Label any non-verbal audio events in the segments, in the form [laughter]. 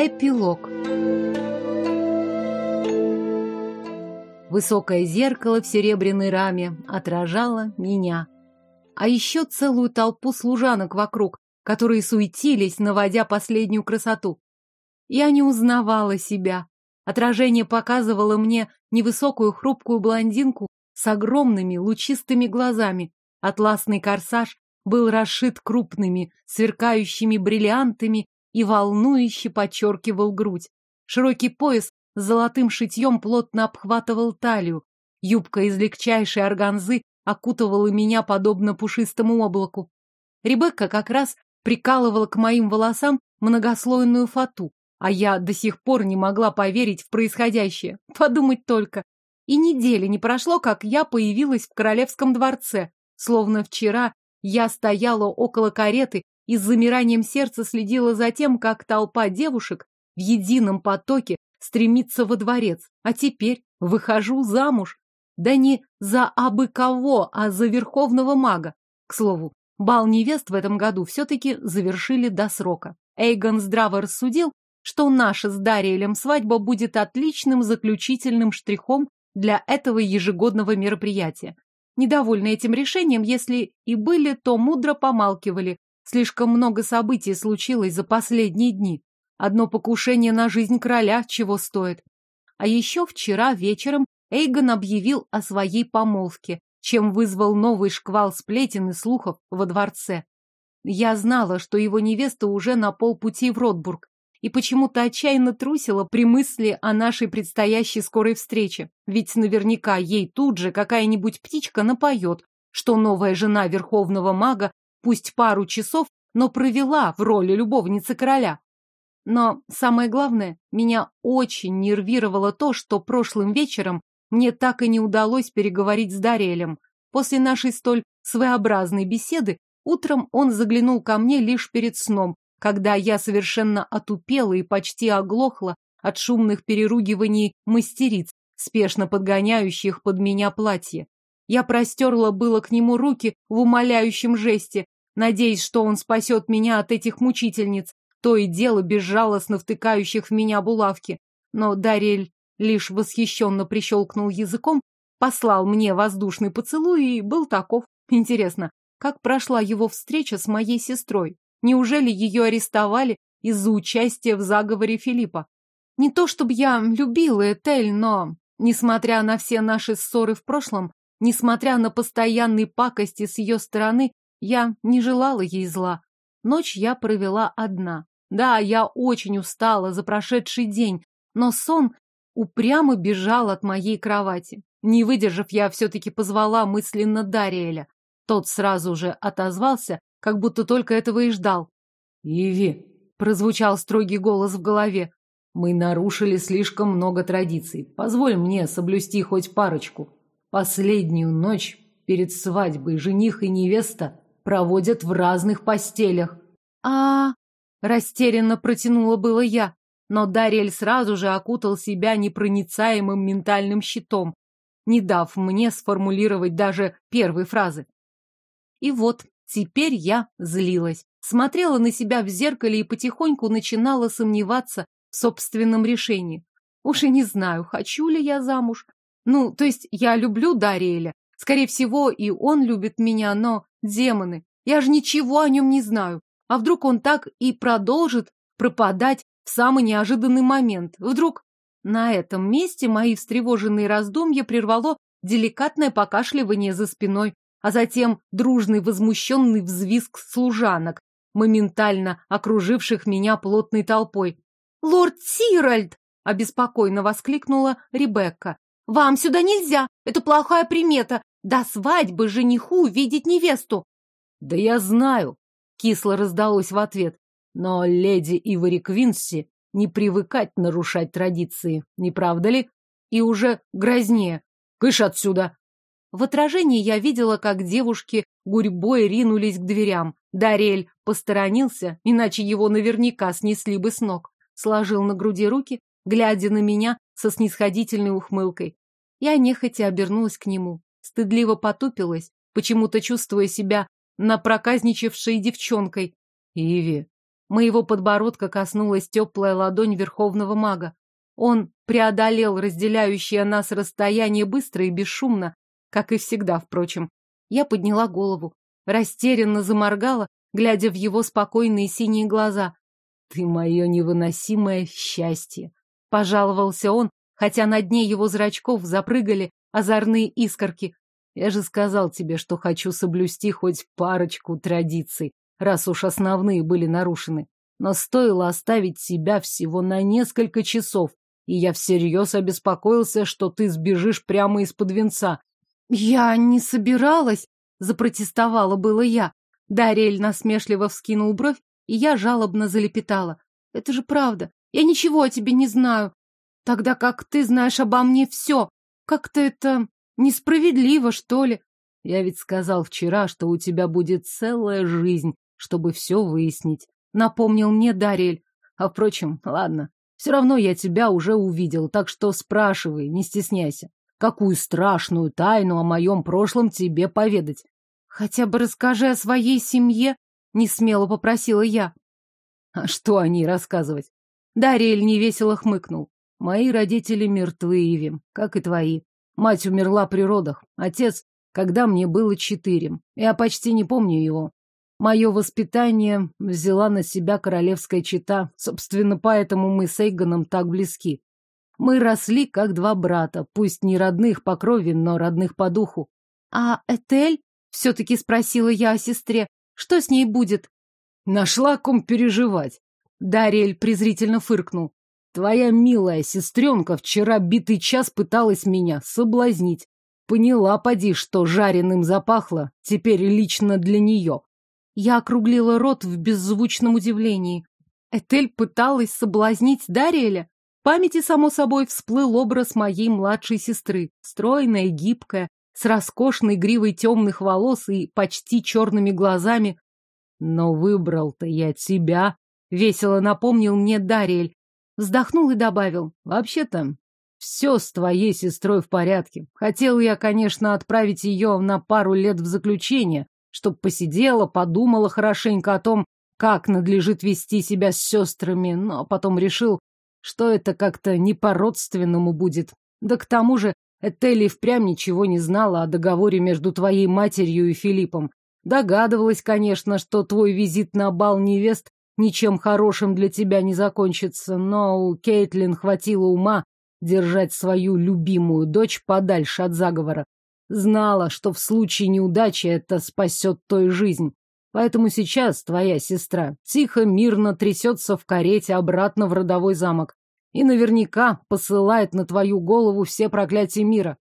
Эпилог. Высокое зеркало в серебряной раме отражало меня. А еще целую толпу служанок вокруг, которые суетились, наводя последнюю красоту. Я не узнавала себя. Отражение показывало мне невысокую хрупкую блондинку с огромными лучистыми глазами. Атласный корсаж был расшит крупными, сверкающими бриллиантами и волнующе подчеркивал грудь. Широкий пояс с золотым шитьем плотно обхватывал талию. Юбка из легчайшей органзы окутывала меня подобно пушистому облаку. Ребекка как раз прикалывала к моим волосам многослойную фату, а я до сих пор не могла поверить в происходящее. Подумать только. И недели не прошло, как я появилась в королевском дворце, словно вчера я стояла около кареты и с замиранием сердца следила за тем, как толпа девушек в едином потоке стремится во дворец. А теперь выхожу замуж. Да не за абы кого, а за верховного мага. К слову, бал невест в этом году все-таки завершили до срока. Эйгон здраво рассудил, что наша с Дариэлем свадьба будет отличным заключительным штрихом для этого ежегодного мероприятия. Недовольны этим решением, если и были, то мудро помалкивали, Слишком много событий случилось за последние дни. Одно покушение на жизнь короля чего стоит. А еще вчера вечером Эйгон объявил о своей помолвке, чем вызвал новый шквал сплетен и слухов во дворце. Я знала, что его невеста уже на полпути в Ротбург, и почему-то отчаянно трусила при мысли о нашей предстоящей скорой встрече, ведь наверняка ей тут же какая-нибудь птичка напоет, что новая жена верховного мага пусть пару часов, но провела в роли любовницы короля. Но самое главное, меня очень нервировало то, что прошлым вечером мне так и не удалось переговорить с Дарелем. После нашей столь своеобразной беседы утром он заглянул ко мне лишь перед сном, когда я совершенно отупела и почти оглохла от шумных переругиваний мастериц, спешно подгоняющих под меня платье. Я простерла было к нему руки в умоляющем жесте, надеясь, что он спасет меня от этих мучительниц, то и дело безжалостно втыкающих в меня булавки. Но Дарель лишь восхищенно прищелкнул языком, послал мне воздушный поцелуй и был таков. Интересно, как прошла его встреча с моей сестрой? Неужели ее арестовали из-за участия в заговоре Филиппа? Не то чтобы я любила Этель, но, несмотря на все наши ссоры в прошлом, Несмотря на постоянный пакости с ее стороны, я не желала ей зла. Ночь я провела одна. Да, я очень устала за прошедший день, но сон упрямо бежал от моей кровати. Не выдержав, я все-таки позвала мысленно Дариэля. Тот сразу же отозвался, как будто только этого и ждал. «Иви», — прозвучал строгий голос в голове, — «мы нарушили слишком много традиций. Позволь мне соблюсти хоть парочку». Последнюю ночь перед свадьбой жених и невеста проводят в разных постелях. А, -а, -а растерянно протянула было я, но Дариэль сразу же окутал себя непроницаемым ментальным щитом, не дав мне сформулировать даже первой фразы. И вот теперь я злилась, смотрела на себя в зеркале и потихоньку начинала сомневаться в собственном решении. Уж и не знаю, хочу ли я замуж, ну, то есть я люблю Дариэля. Скорее всего, и он любит меня, но... Демоны, я же ничего о нем не знаю. А вдруг он так и продолжит пропадать в самый неожиданный момент? Вдруг... На этом месте мои встревоженные раздумья прервало деликатное покашливание за спиной, а затем дружный возмущенный взвизг служанок, моментально окруживших меня плотной толпой. «Лорд Сиральд!» — обеспокоенно воскликнула Ребекка. Вам сюда нельзя, это плохая примета. До свадьбы жениху видеть невесту. Да я знаю, кисло раздалось в ответ. Но леди Ивори Квинси не привыкать нарушать традиции, не правда ли? И уже грознее. Кыш отсюда! В отражении я видела, как девушки гурьбой ринулись к дверям. Дарель посторонился, иначе его наверняка снесли бы с ног. Сложил на груди руки, глядя на меня со снисходительной ухмылкой. Я нехотя обернулась к нему, стыдливо потупилась, почему-то чувствуя себя напроказничавшей девчонкой. «Иви!» Моего подбородка коснулась теплая ладонь верховного мага. Он преодолел разделяющее нас расстояние быстро и бесшумно, как и всегда, впрочем. Я подняла голову, растерянно заморгала, глядя в его спокойные синие глаза. «Ты мое невыносимое счастье!» Пожаловался он, хотя на дне его зрачков запрыгали озорные искорки. Я же сказал тебе, что хочу соблюсти хоть парочку традиций, раз уж основные были нарушены. Но стоило оставить себя всего на несколько часов, и я всерьез обеспокоился, что ты сбежишь прямо из-под венца. Я не собиралась, запротестовала было я. Дарель насмешливо вскинул бровь, и я жалобно залепетала. Это же правда. Я ничего о тебе не знаю, тогда как ты знаешь обо мне все. Как-то это несправедливо, что ли. Я ведь сказал вчера, что у тебя будет целая жизнь, чтобы все выяснить. Напомнил мне Дарель. А впрочем, ладно, все равно я тебя уже увидел, так что спрашивай, не стесняйся. Какую страшную тайну о моем прошлом тебе поведать? Хотя бы расскажи о своей семье, — несмело попросила я. А что о ней рассказывать? Дариэль невесело хмыкнул. «Мои родители мертвы, Иви, как и твои. Мать умерла при родах, отец, когда мне было четырем, Я почти не помню его. Мое воспитание взяла на себя королевская чита, собственно, поэтому мы с Эйгоном так близки. Мы росли как два брата, пусть не родных по крови, но родных по духу. А Этель? Все-таки спросила я о сестре. Что с ней будет? Нашла ком переживать. Дарель презрительно фыркнул. Твоя милая сестренка вчера битый час пыталась меня соблазнить. Поняла, поди, что жареным запахло, теперь лично для нее. Я округлила рот в беззвучном удивлении. Этель пыталась соблазнить Дариэля? В памяти, само собой, всплыл образ моей младшей сестры, стройная, гибкая, с роскошной гривой темных волос и почти черными глазами. Но выбрал-то я тебя, — весело напомнил мне Дариэль. Вздохнул и добавил. «Вообще-то, все с твоей сестрой в порядке. Хотел я, конечно, отправить ее на пару лет в заключение, чтоб посидела, подумала хорошенько о том, как надлежит вести себя с сестрами, но потом решил, что это как-то не по-родственному будет. Да к тому же Этели впрямь ничего не знала о договоре между твоей матерью и Филиппом. Догадывалась, конечно, что твой визит на бал невест ничем хорошим для тебя не закончится, но у Кейтлин хватило ума держать свою любимую дочь подальше от заговора. Знала, что в случае неудачи это спасет той жизнь. Поэтому сейчас твоя сестра тихо, мирно трясется в карете обратно в родовой замок и наверняка посылает на твою голову все проклятия мира.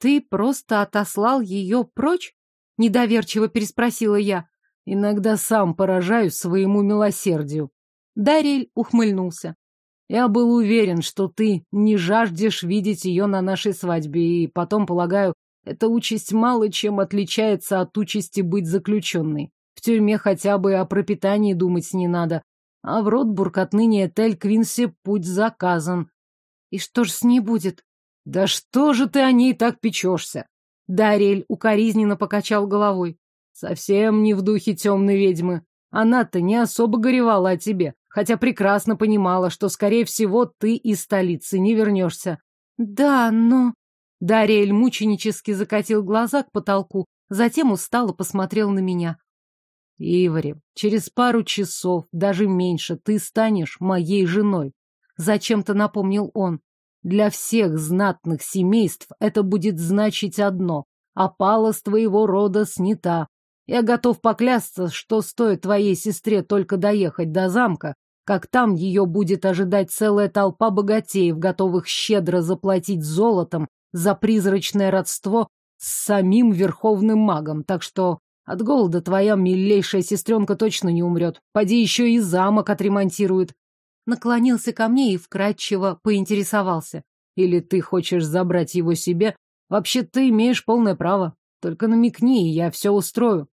Ты просто отослал ее прочь? Недоверчиво переспросила я. Иногда сам поражаюсь своему милосердию. Дарель ухмыльнулся. Я был уверен, что ты не жаждешь видеть ее на нашей свадьбе, и потом, полагаю, эта участь мало чем отличается от участи быть заключенной. В тюрьме хотя бы о пропитании думать не надо. А в Ротбург отныне Этель Квинси путь заказан. И что ж с ней будет? Да что же ты о ней так печешься? Дарель укоризненно покачал головой. Совсем не в духе темной ведьмы. Она-то не особо горевала о тебе, хотя прекрасно понимала, что, скорее всего, ты из столицы не вернешься. Да, но... Дариэль мученически закатил глаза к потолку, затем устало посмотрел на меня. Ивари, через пару часов, даже меньше, ты станешь моей женой. Зачем-то напомнил он. Для всех знатных семейств это будет значить одно. Опала с твоего рода снята, я готов поклясться, что стоит твоей сестре только доехать до замка, как там ее будет ожидать целая толпа богатеев, готовых щедро заплатить золотом за призрачное родство с самим верховным магом. Так что от голода твоя милейшая сестренка точно не умрет. Поди еще и замок отремонтирует. Наклонился ко мне и вкратчиво поинтересовался. Или ты хочешь забрать его себе? Вообще ты имеешь полное право. Только намекни, и я все устрою.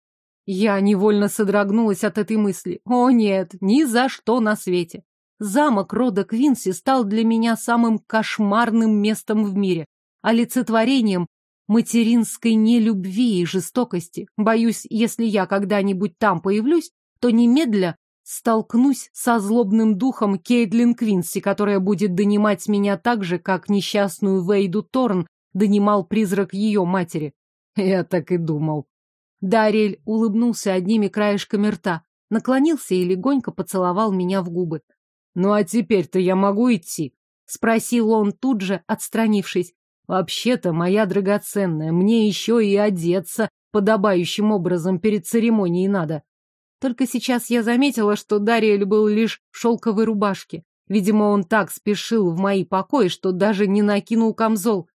Я невольно содрогнулась от этой мысли. О нет, ни за что на свете. Замок рода Квинси стал для меня самым кошмарным местом в мире, олицетворением материнской нелюбви и жестокости. Боюсь, если я когда-нибудь там появлюсь, то немедля столкнусь со злобным духом Кейтлин Квинси, которая будет донимать меня так же, как несчастную Вейду Торн донимал призрак ее матери. Я так и думал, Дарель улыбнулся одними краешками рта, наклонился и легонько поцеловал меня в губы. «Ну а теперь-то я могу идти?» — спросил он тут же, отстранившись. «Вообще-то, моя драгоценная, мне еще и одеться подобающим образом перед церемонией надо». Только сейчас я заметила, что Дариэль был лишь в шелковой рубашке. Видимо, он так спешил в мои покои, что даже не накинул камзол.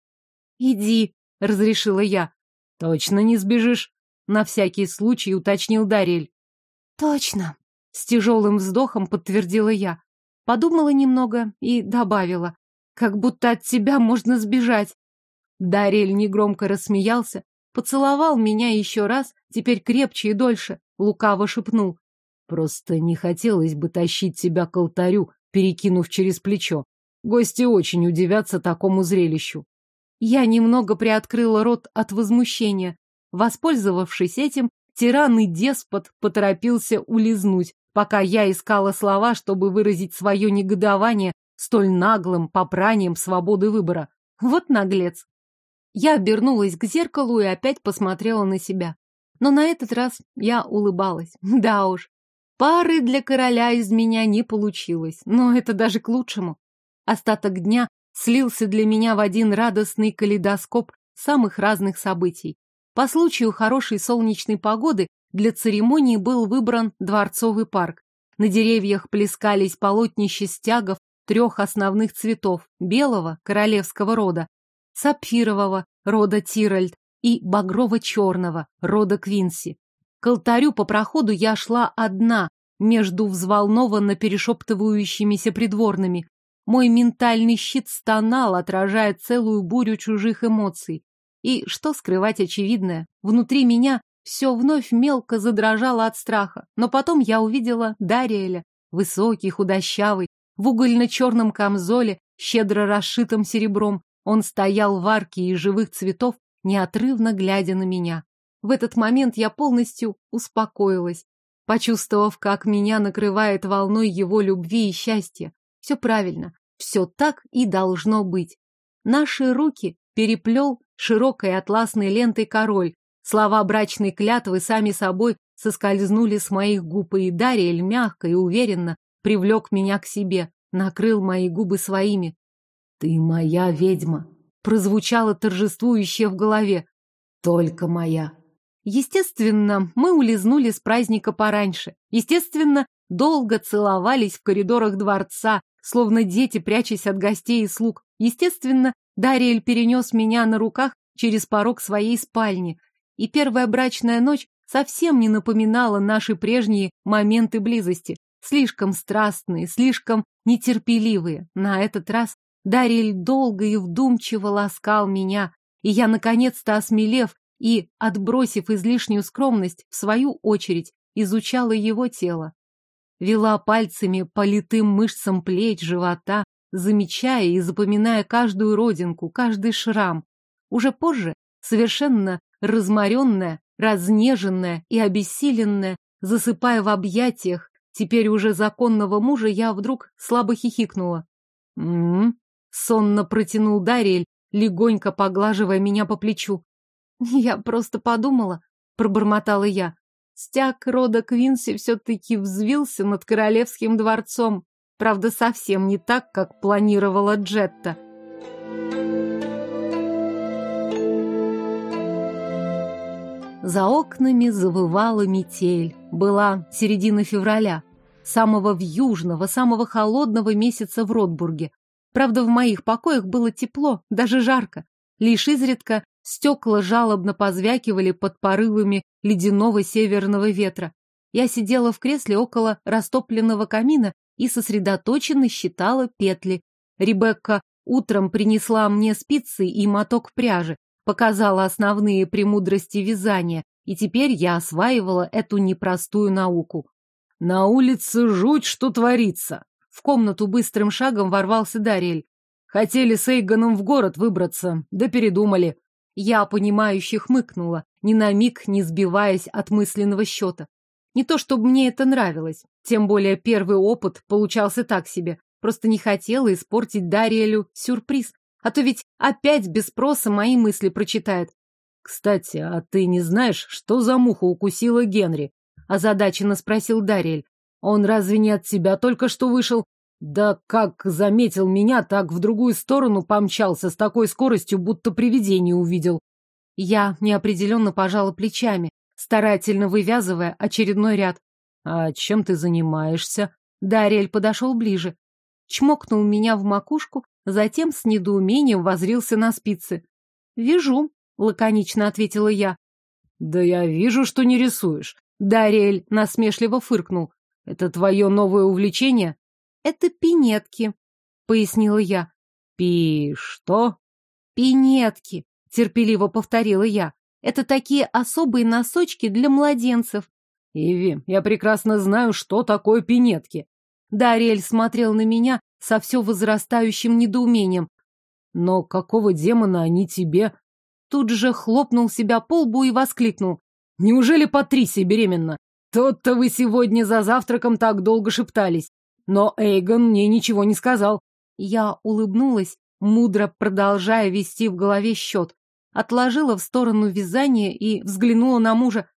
«Иди», — разрешила я. «Точно не сбежишь?» на всякий случай уточнил Дарель. Точно, с тяжелым вздохом подтвердила я. Подумала немного и добавила, как будто от тебя можно сбежать. Дарель негромко рассмеялся, поцеловал меня еще раз, теперь крепче и дольше, лукаво шепнул. Просто не хотелось бы тащить тебя к алтарю, перекинув через плечо. Гости очень удивятся такому зрелищу. Я немного приоткрыла рот от возмущения, Воспользовавшись этим, тиран и деспот поторопился улизнуть, пока я искала слова, чтобы выразить свое негодование столь наглым попранием свободы выбора. Вот наглец. Я обернулась к зеркалу и опять посмотрела на себя. Но на этот раз я улыбалась. [laughs] Да уж, пары для короля из меня не получилось, но это даже к лучшему. Остаток дня слился для меня в один радостный калейдоскоп самых разных событий. По случаю хорошей солнечной погоды для церемонии был выбран дворцовый парк. На деревьях плескались полотнища стягов трех основных цветов – белого, королевского рода, сапфирового, рода Тиральд, и багрово-черного, рода Квинси. К алтарю по проходу я шла одна, между взволнованно перешептывающимися придворными. Мой ментальный щит стонал, отражая целую бурю чужих эмоций. И что скрывать очевидное? Внутри меня все вновь мелко задрожало от страха. Но потом я увидела Дариэля, высокий, худощавый, в угольно-черном камзоле, щедро расшитым серебром. Он стоял в арке из живых цветов, неотрывно глядя на меня. В этот момент я полностью успокоилась, почувствовав, как меня накрывает волной его любви и счастья. Все правильно, все так и должно быть. Наши руки переплел широкой атласной лентой король. Слова брачной клятвы сами собой соскользнули с моих губ, и Дариэль мягко и уверенно привлек меня к себе, накрыл мои губы своими. «Ты моя ведьма!» прозвучало торжествующе в голове. «Только моя!» Естественно, мы улизнули с праздника пораньше. Естественно, долго целовались в коридорах дворца, словно дети, прячась от гостей и слуг. Естественно, Дариэль перенес меня на руках через порог своей спальни, и первая брачная ночь совсем не напоминала наши прежние моменты близости. Слишком страстные, слишком нетерпеливые. На этот раз Дариэль долго и вдумчиво ласкал меня, и я, наконец-то осмелев и, отбросив излишнюю скромность, в свою очередь изучала его тело. Вела пальцами по литым мышцам плеч, живота, замечая и запоминая каждую родинку, каждый шрам. Уже позже, совершенно разморенная, разнеженная и обессиленная, засыпая в объятиях, теперь уже законного мужа, я вдруг слабо хихикнула. «М -м -м", сонно протянул Дариэль, легонько поглаживая меня по плечу. «Я просто подумала», — пробормотала я. «Стяг рода Квинси все-таки взвился над королевским дворцом, Правда, совсем не так, как планировала Джетта. За окнами завывала метель. Была середина февраля, самого вьюжного, самого холодного месяца в Ротбурге. Правда, в моих покоях было тепло, даже жарко. Лишь изредка стекла жалобно позвякивали под порывами ледяного северного ветра. Я сидела в кресле около растопленного камина и сосредоточенно считала петли. Ребекка утром принесла мне спицы и моток пряжи, показала основные премудрости вязания, и теперь я осваивала эту непростую науку. «На улице жуть, что творится!» В комнату быстрым шагом ворвался Дарель. «Хотели с Эйгоном в город выбраться, да передумали». Я, понимающе хмыкнула, ни на миг не сбиваясь от мысленного счета. Не то чтобы мне это нравилось, тем более первый опыт получался так себе. Просто не хотела испортить Дариэлю сюрприз, а то ведь опять без спроса мои мысли прочитает. «Кстати, а ты не знаешь, что за муха укусила Генри?» – озадаченно спросил Дариэль. «Он разве не от тебя только что вышел?» «Да как заметил меня, так в другую сторону помчался с такой скоростью, будто привидение увидел». Я неопределенно пожала плечами, старательно вывязывая очередной ряд. «А чем ты занимаешься?» Дариэль подошел ближе. Чмокнул меня в макушку, затем с недоумением возрился на спицы. Вижу, — лаконично ответила я. «Да я вижу, что не рисуешь», — Дариэль насмешливо фыркнул. «Это твое новое увлечение?» «Это пинетки», — пояснила я. «Пи... что?» «Пинетки», — терпеливо повторила я. Это такие особые носочки для младенцев. Иви, я прекрасно знаю, что такое пинетки. Дариэль смотрел на меня со все возрастающим недоумением. Но какого демона они тебе? Тут же хлопнул себя по лбу и воскликнул. Неужели Патрисия беременна? Тот-то вы сегодня за завтраком так долго шептались. Но Эйгон мне ничего не сказал. Я улыбнулась, мудро продолжая вести в голове счет отложила в сторону вязание и взглянула на мужа.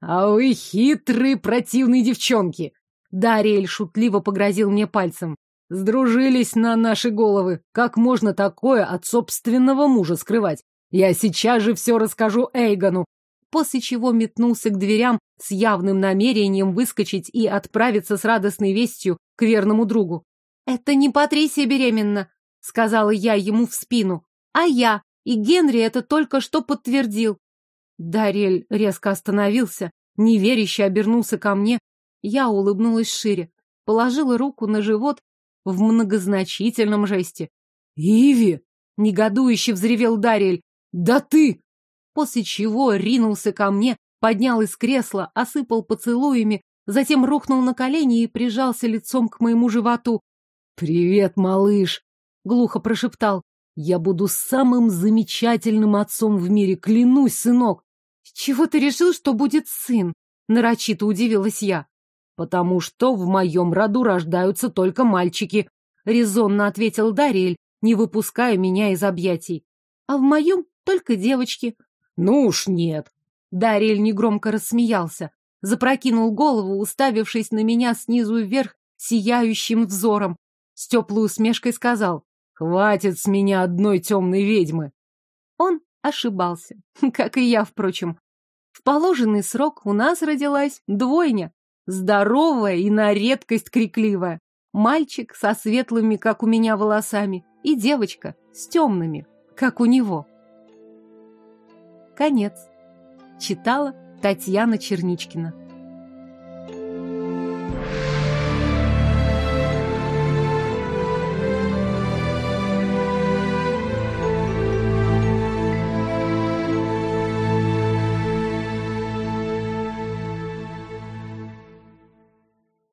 «А вы хитрые противные девчонки!» Дариэль шутливо погрозил мне пальцем. «Сдружились на наши головы. Как можно такое от собственного мужа скрывать? Я сейчас же все расскажу Эйгону!» После чего метнулся к дверям с явным намерением выскочить и отправиться с радостной вестью к верному другу. «Это не Патрисия беременна», — сказала я ему в спину, — «а я, и Генри это только что подтвердил. Дарель резко остановился, неверяще обернулся ко мне. Я улыбнулась шире, положила руку на живот в многозначительном жесте. «Иви!» — негодующе взревел Дарель. «Да ты!» После чего ринулся ко мне, поднял из кресла, осыпал поцелуями, затем рухнул на колени и прижался лицом к моему животу. «Привет, малыш!» — глухо прошептал. Я буду самым замечательным отцом в мире, клянусь, сынок. С чего ты решил, что будет сын? Нарочито удивилась я. Потому что в моем роду рождаются только мальчики, резонно ответил Дариэль, не выпуская меня из объятий. А в моем только девочки. Ну уж нет. Дариэль негромко рассмеялся, запрокинул голову, уставившись на меня снизу вверх сияющим взором. С теплой усмешкой сказал. Хватит с меня одной темной ведьмы. Он ошибался, [laughs] как и я, впрочем. В положенный срок у нас родилась двойня, здоровая и на редкость крикливая. Мальчик со светлыми, как у меня, волосами, и девочка с темными, как у него. Конец. Читала Татьяна Черничкина.